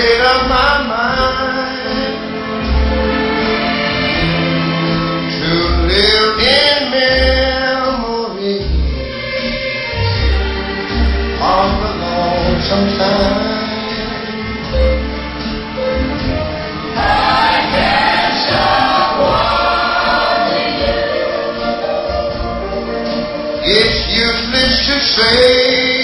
up my mind to live in memory of the lonesome time. It's useless to say,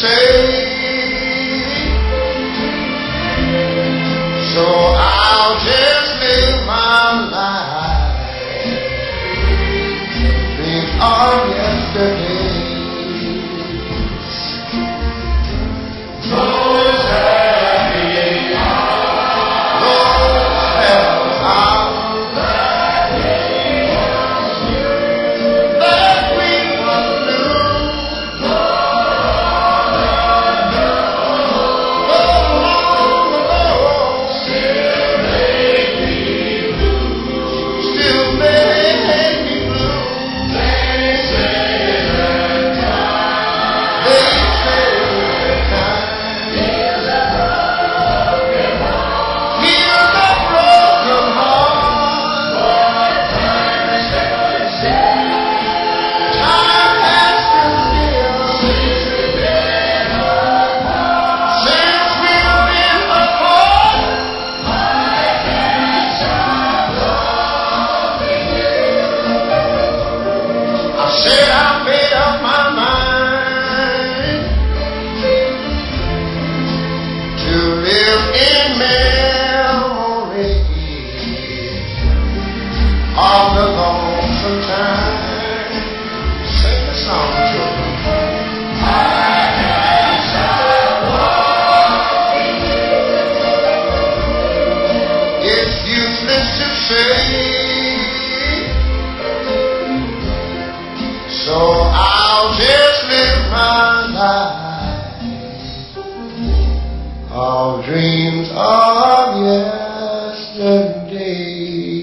So I'll just live my life. Yesterday. Sing song, children. It's useless to say. So I'll just live my life of dreams of yesterday.